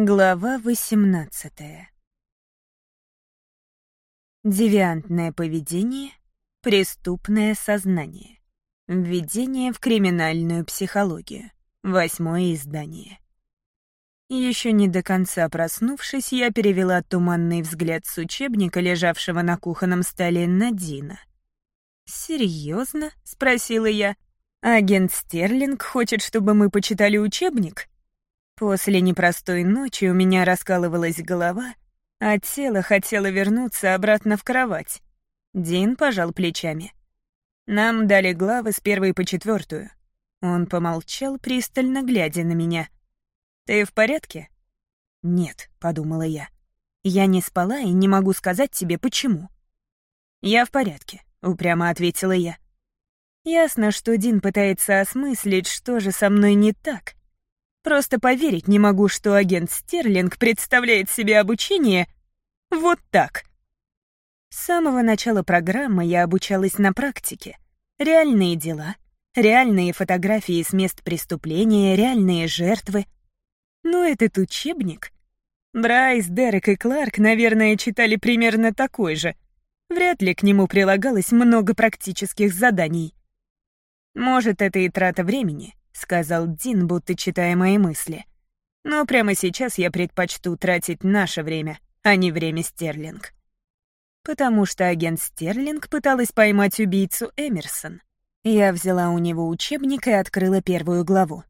Глава 18 Девиантное поведение, преступное сознание. Введение в криминальную психологию. Восьмое издание. Еще не до конца проснувшись, я перевела туманный взгляд с учебника, лежавшего на кухонном столе, на Дина. «Серьезно?» — спросила я. «Агент Стерлинг хочет, чтобы мы почитали учебник?» После непростой ночи у меня раскалывалась голова, а тело хотело вернуться обратно в кровать. Дин пожал плечами. Нам дали главы с первой по четвертую. Он помолчал, пристально глядя на меня. «Ты в порядке?» «Нет», — подумала я. «Я не спала и не могу сказать тебе, почему». «Я в порядке», — упрямо ответила я. Ясно, что Дин пытается осмыслить, что же со мной не так. Просто поверить не могу, что агент Стерлинг представляет себе обучение вот так. С самого начала программы я обучалась на практике. Реальные дела, реальные фотографии с мест преступления, реальные жертвы. Но этот учебник... Брайс, Дерек и Кларк, наверное, читали примерно такой же. Вряд ли к нему прилагалось много практических заданий. Может, это и трата времени, сказал Дин, будто читая мои мысли. Но прямо сейчас я предпочту тратить наше время, а не время Стерлинг. Потому что агент Стерлинг пыталась поймать убийцу Эмерсон. Я взяла у него учебник и открыла первую главу.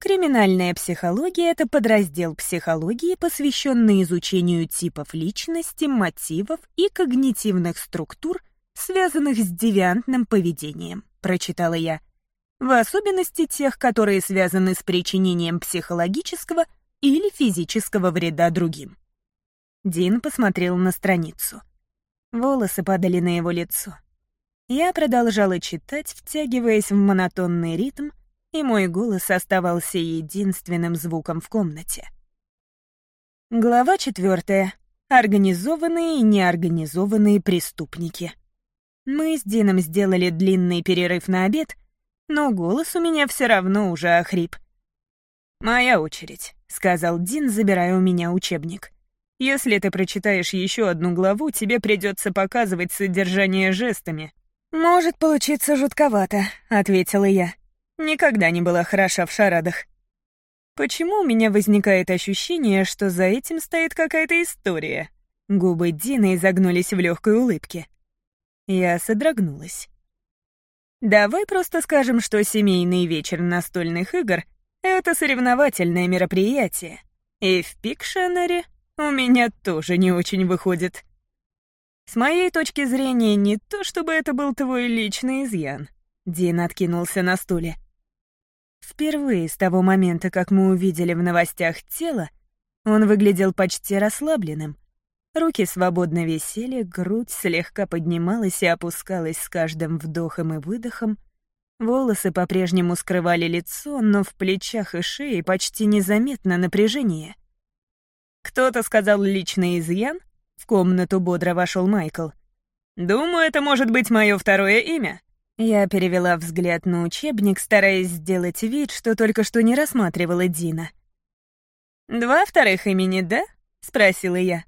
Криминальная психология — это подраздел психологии, посвященный изучению типов личности, мотивов и когнитивных структур, связанных с девиантным поведением, прочитала я в особенности тех, которые связаны с причинением психологического или физического вреда другим. Дин посмотрел на страницу. Волосы падали на его лицо. Я продолжала читать, втягиваясь в монотонный ритм, и мой голос оставался единственным звуком в комнате. Глава четвертая. Организованные и неорганизованные преступники. Мы с Дином сделали длинный перерыв на обед — но голос у меня все равно уже охрип. «Моя очередь», — сказал Дин, забирая у меня учебник. «Если ты прочитаешь еще одну главу, тебе придется показывать содержание жестами». «Может получиться жутковато», — ответила я. Никогда не была хороша в шарадах. Почему у меня возникает ощущение, что за этим стоит какая-то история? Губы Дина изогнулись в легкой улыбке. Я содрогнулась. Давай просто скажем, что семейный вечер настольных игр — это соревновательное мероприятие. И в Пикшенере у меня тоже не очень выходит. С моей точки зрения, не то чтобы это был твой личный изъян. Дин откинулся на стуле. Впервые с того момента, как мы увидели в новостях тело, он выглядел почти расслабленным, Руки свободно висели, грудь слегка поднималась и опускалась с каждым вдохом и выдохом. Волосы по-прежнему скрывали лицо, но в плечах и шее почти незаметно напряжение. «Кто-то сказал личный изъян?» В комнату бодро вошел Майкл. «Думаю, это может быть мое второе имя». Я перевела взгляд на учебник, стараясь сделать вид, что только что не рассматривала Дина. «Два вторых имени, да?» — спросила я.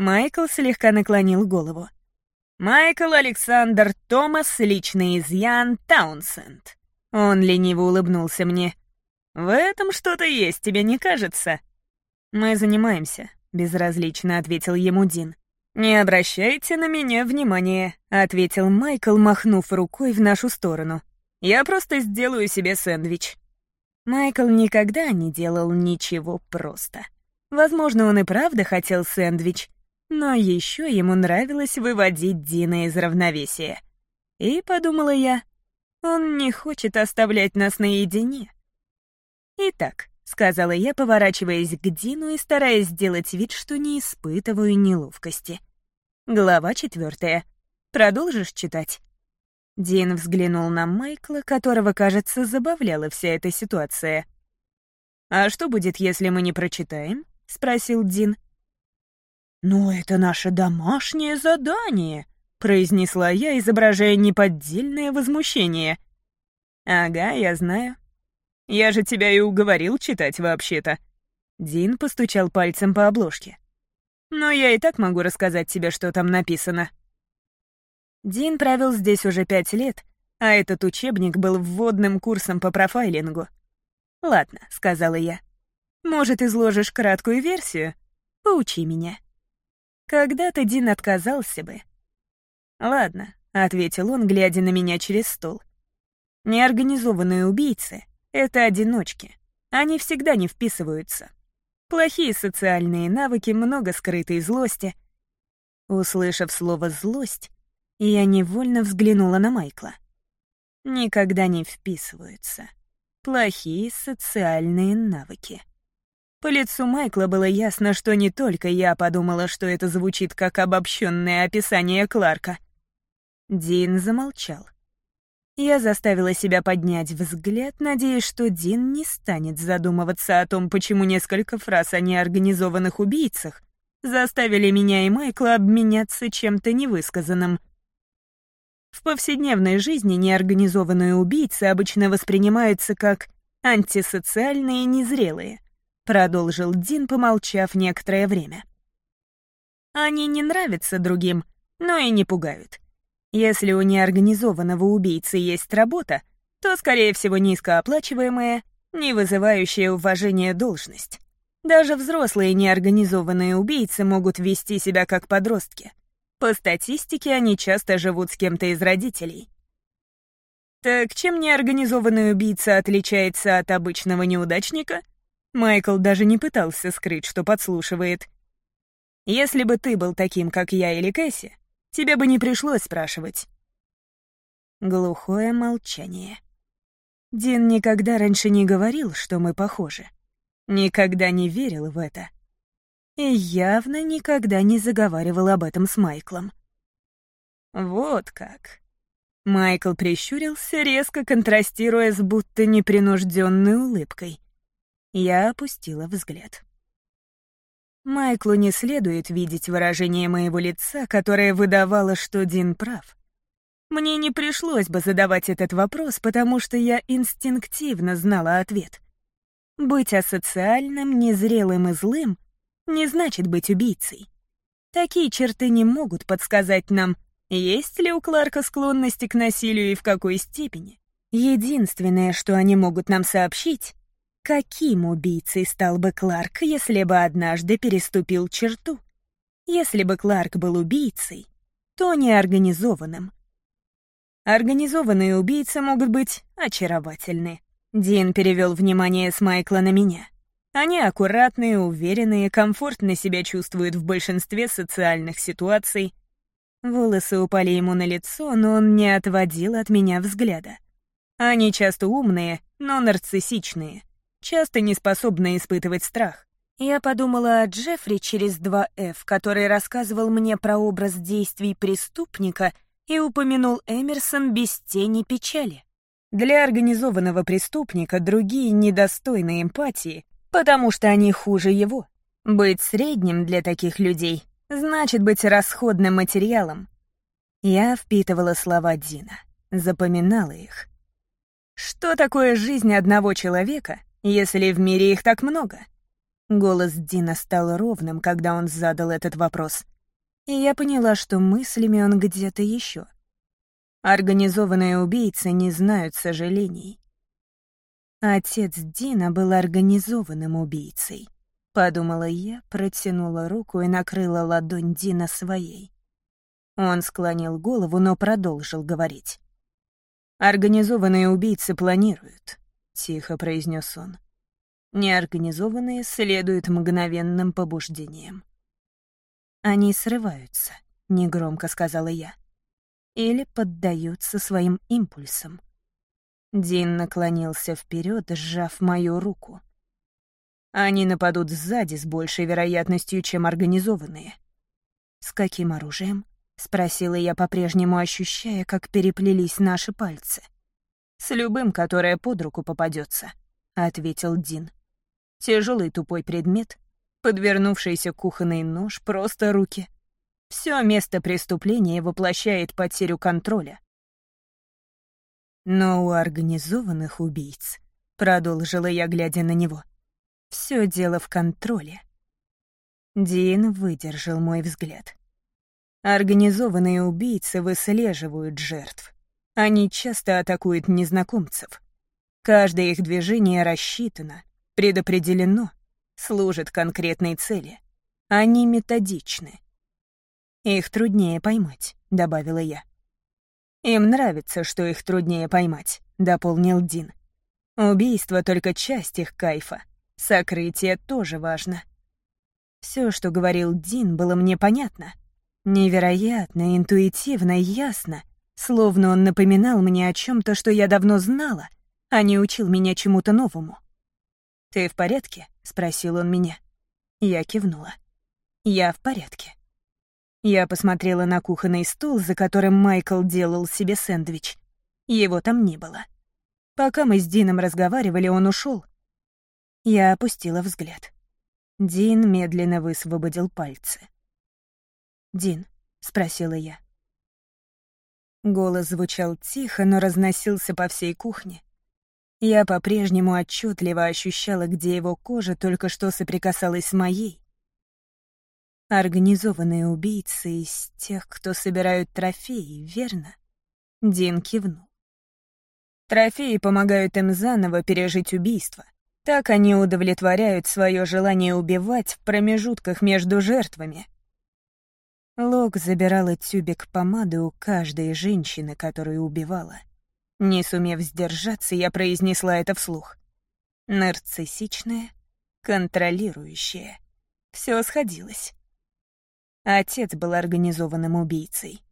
Майкл слегка наклонил голову. «Майкл Александр Томас, личный изъян Таунсенд». Он лениво улыбнулся мне. «В этом что-то есть, тебе не кажется?» «Мы занимаемся», — безразлично ответил ему Дин. «Не обращайте на меня внимания», — ответил Майкл, махнув рукой в нашу сторону. «Я просто сделаю себе сэндвич». Майкл никогда не делал ничего просто. Возможно, он и правда хотел сэндвич, но еще ему нравилось выводить Дина из равновесия. И, подумала я, он не хочет оставлять нас наедине. «Итак», — сказала я, поворачиваясь к Дину и стараясь сделать вид, что не испытываю неловкости. Глава четвертая. Продолжишь читать? Дин взглянул на Майкла, которого, кажется, забавляла вся эта ситуация. «А что будет, если мы не прочитаем?» — спросил Дин. «Но это наше домашнее задание», — произнесла я, изображая неподдельное возмущение. «Ага, я знаю. Я же тебя и уговорил читать вообще-то». Дин постучал пальцем по обложке. «Но я и так могу рассказать тебе, что там написано». Дин провел здесь уже пять лет, а этот учебник был вводным курсом по профайлингу. «Ладно», — сказала я. «Может, изложишь краткую версию? Поучи меня». Когда-то Дин отказался бы. «Ладно», — ответил он, глядя на меня через стол. «Неорганизованные убийцы — это одиночки. Они всегда не вписываются. Плохие социальные навыки, много скрытой злости. Услышав слово «злость», я невольно взглянула на Майкла. Никогда не вписываются. Плохие социальные навыки. По лицу Майкла было ясно, что не только я подумала, что это звучит как обобщенное описание Кларка. Дин замолчал. Я заставила себя поднять взгляд, надеясь, что Дин не станет задумываться о том, почему несколько фраз о неорганизованных убийцах заставили меня и Майкла обменяться чем-то невысказанным. В повседневной жизни неорганизованные убийцы обычно воспринимаются как антисоциальные и незрелые, продолжил Дин, помолчав некоторое время. Они не нравятся другим, но и не пугают. Если у неорганизованного убийцы есть работа, то, скорее всего, низкооплачиваемая, не вызывающая уважения должность. Даже взрослые неорганизованные убийцы могут вести себя как подростки. По статистике, они часто живут с кем-то из родителей. Так чем неорганизованный убийца отличается от обычного неудачника? Майкл даже не пытался скрыть, что подслушивает. Если бы ты был таким, как я или Кэсси, Тебе бы не пришлось спрашивать». Глухое молчание. Дин никогда раньше не говорил, что мы похожи. Никогда не верил в это. И явно никогда не заговаривал об этом с Майклом. Вот как. Майкл прищурился, резко контрастируя с будто непринужденной улыбкой. Я опустила взгляд. Майклу не следует видеть выражение моего лица, которое выдавало, что Дин прав. Мне не пришлось бы задавать этот вопрос, потому что я инстинктивно знала ответ. Быть асоциальным, незрелым и злым не значит быть убийцей. Такие черты не могут подсказать нам, есть ли у Кларка склонности к насилию и в какой степени. Единственное, что они могут нам сообщить, Каким убийцей стал бы Кларк, если бы однажды переступил черту? Если бы Кларк был убийцей, то неорганизованным. Организованные убийцы могут быть очаровательны. Дин перевел внимание с Майкла на меня. Они аккуратные, уверенные, комфортно себя чувствуют в большинстве социальных ситуаций. Волосы упали ему на лицо, но он не отводил от меня взгляда. Они часто умные, но нарциссичные часто не способна испытывать страх. Я подумала о Джеффри через 2F, который рассказывал мне про образ действий преступника и упомянул Эмерсон без тени печали. Для организованного преступника другие недостойны эмпатии, потому что они хуже его. Быть средним для таких людей значит быть расходным материалом. Я впитывала слова Дина, запоминала их. Что такое жизнь одного человека, если в мире их так много? Голос Дина стал ровным, когда он задал этот вопрос. И я поняла, что мыслями он где-то еще. Организованные убийцы не знают сожалений. Отец Дина был организованным убийцей. Подумала я, протянула руку и накрыла ладонь Дина своей. Он склонил голову, но продолжил говорить. Организованные убийцы планируют. — тихо произнес он. Неорганизованные следуют мгновенным побуждениям. «Они срываются», — негромко сказала я. «Или поддаются своим импульсам». Дин наклонился вперед, сжав мою руку. «Они нападут сзади с большей вероятностью, чем организованные». «С каким оружием?» — спросила я, по-прежнему ощущая, как переплелись наши пальцы. «С любым, которое под руку попадется», — ответил Дин. Тяжелый тупой предмет, подвернувшийся кухонный нож, просто руки. Все место преступления воплощает потерю контроля. Но у организованных убийц, продолжила я, глядя на него, Все дело в контроле. Дин выдержал мой взгляд. Организованные убийцы выслеживают жертв. Они часто атакуют незнакомцев. Каждое их движение рассчитано, предопределено, служит конкретной цели. Они методичны. «Их труднее поймать», — добавила я. «Им нравится, что их труднее поймать», — дополнил Дин. «Убийство — только часть их кайфа. Сокрытие тоже важно». Все, что говорил Дин, было мне понятно. Невероятно, интуитивно, ясно, словно он напоминал мне о чем то что я давно знала, а не учил меня чему-то новому. «Ты в порядке?» — спросил он меня. Я кивнула. «Я в порядке». Я посмотрела на кухонный стол, за которым Майкл делал себе сэндвич. Его там не было. Пока мы с Дином разговаривали, он ушел. Я опустила взгляд. Дин медленно высвободил пальцы. «Дин?» — спросила я. Голос звучал тихо, но разносился по всей кухне. Я по-прежнему отчетливо ощущала, где его кожа только что соприкасалась с моей. Организованные убийцы из тех, кто собирают трофеи, верно? Дин кивнул. Трофеи помогают им заново пережить убийство. Так они удовлетворяют свое желание убивать в промежутках между жертвами — Лок забирала тюбик помады у каждой женщины, которую убивала. Не сумев сдержаться, я произнесла это вслух. Нарциссичная, контролирующая. Все сходилось. Отец был организованным убийцей.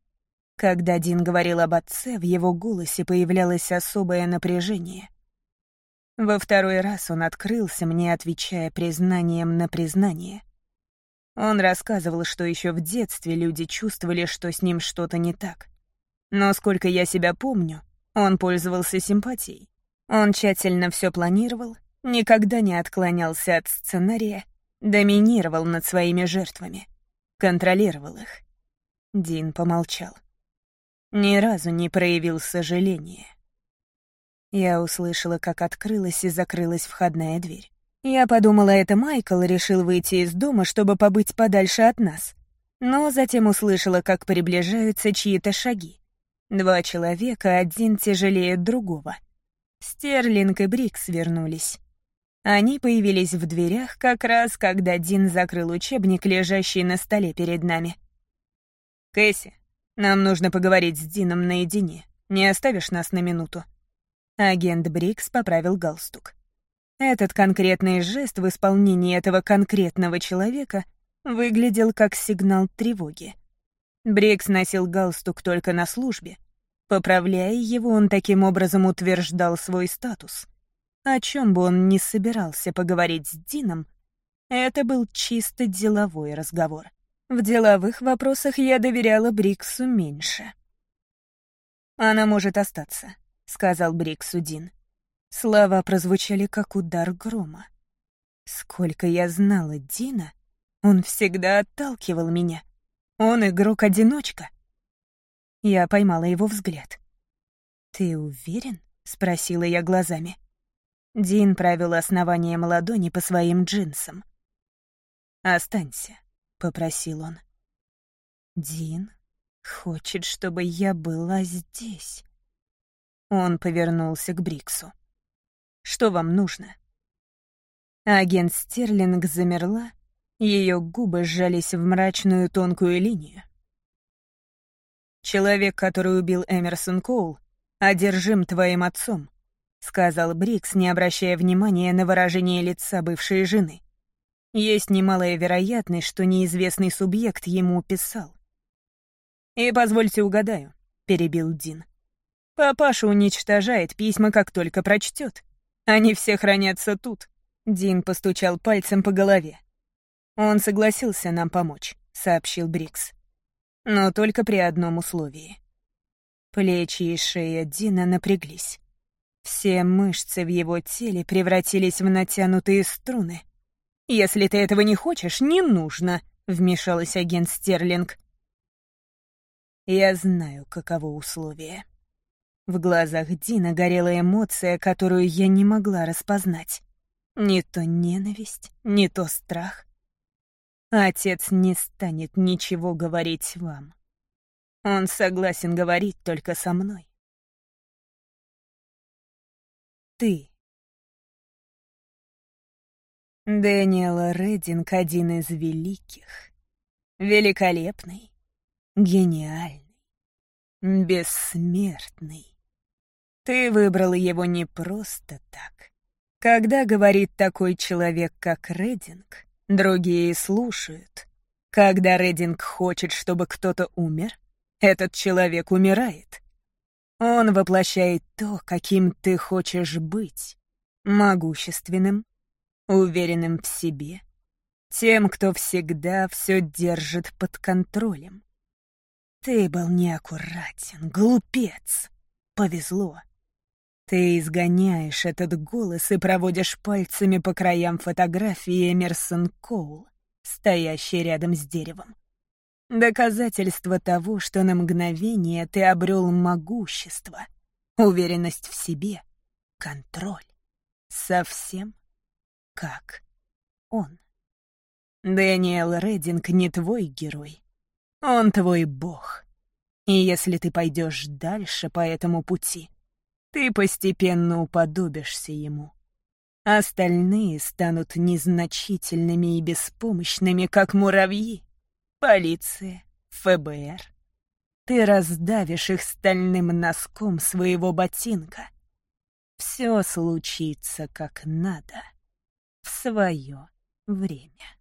Когда Дин говорил об отце, в его голосе появлялось особое напряжение. Во второй раз он открылся мне, отвечая признанием на признание. Он рассказывал, что еще в детстве люди чувствовали, что с ним что-то не так. Но сколько я себя помню, он пользовался симпатией. Он тщательно все планировал, никогда не отклонялся от сценария, доминировал над своими жертвами, контролировал их. Дин помолчал. Ни разу не проявил сожаления. Я услышала, как открылась и закрылась входная дверь. Я подумала, это Майкл решил выйти из дома, чтобы побыть подальше от нас. Но затем услышала, как приближаются чьи-то шаги. Два человека, один тяжелее другого. Стерлинг и Брикс вернулись. Они появились в дверях как раз, когда Дин закрыл учебник, лежащий на столе перед нами. «Кэсси, нам нужно поговорить с Дином наедине. Не оставишь нас на минуту?» Агент Брикс поправил галстук. Этот конкретный жест в исполнении этого конкретного человека выглядел как сигнал тревоги. Брикс носил галстук только на службе. Поправляя его, он таким образом утверждал свой статус. О чем бы он ни собирался поговорить с Дином, это был чисто деловой разговор. В деловых вопросах я доверяла Бриксу меньше. «Она может остаться», — сказал Бриксу Дин. Слова прозвучали как удар грома. Сколько я знала Дина, он всегда отталкивал меня. Он игрок-одиночка. Я поймала его взгляд. «Ты уверен?» — спросила я глазами. Дин правил основанием ладони по своим джинсам. «Останься», — попросил он. «Дин хочет, чтобы я была здесь». Он повернулся к Бриксу. Что вам нужно?» Агент Стерлинг замерла, ее губы сжались в мрачную тонкую линию. «Человек, который убил Эмерсон Коул, одержим твоим отцом», — сказал Брикс, не обращая внимания на выражение лица бывшей жены. «Есть немалая вероятность, что неизвестный субъект ему писал». «И позвольте угадаю», — перебил Дин. «Папаша уничтожает письма, как только прочтет. Они все хранятся тут». Дин постучал пальцем по голове. «Он согласился нам помочь», — сообщил Брикс. «Но только при одном условии». Плечи и шея Дина напряглись. Все мышцы в его теле превратились в натянутые струны. «Если ты этого не хочешь, не нужно», — вмешалась агент Стерлинг. «Я знаю, каково условие», в глазах Дина горела эмоция, которую я не могла распознать. Не то ненависть, не то страх. Отец не станет ничего говорить вам. Он согласен говорить только со мной. Ты. Дэниел Рединг — один из великих. Великолепный, гениальный, бессмертный. Ты выбрал его не просто так. Когда говорит такой человек, как Рединг, другие слушают. Когда Рединг хочет, чтобы кто-то умер, этот человек умирает. Он воплощает то, каким ты хочешь быть. Могущественным, уверенным в себе, тем, кто всегда все держит под контролем. Ты был неаккуратен, глупец. Повезло. Ты изгоняешь этот голос и проводишь пальцами по краям фотографии Эмерсон Коул, стоящей рядом с деревом. Доказательство того, что на мгновение ты обрел могущество, уверенность в себе, контроль. Совсем как он. Дэниел Рединг не твой герой. Он твой бог. И если ты пойдешь дальше по этому пути, ты постепенно уподобишься ему. Остальные станут незначительными и беспомощными, как муравьи. Полиция, ФБР. Ты раздавишь их стальным носком своего ботинка. Все случится как надо в свое время.